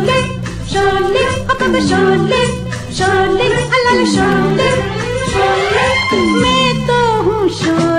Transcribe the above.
अब शोले शोले अब शोले शोले अल्लाह मैं तो हूँ शोले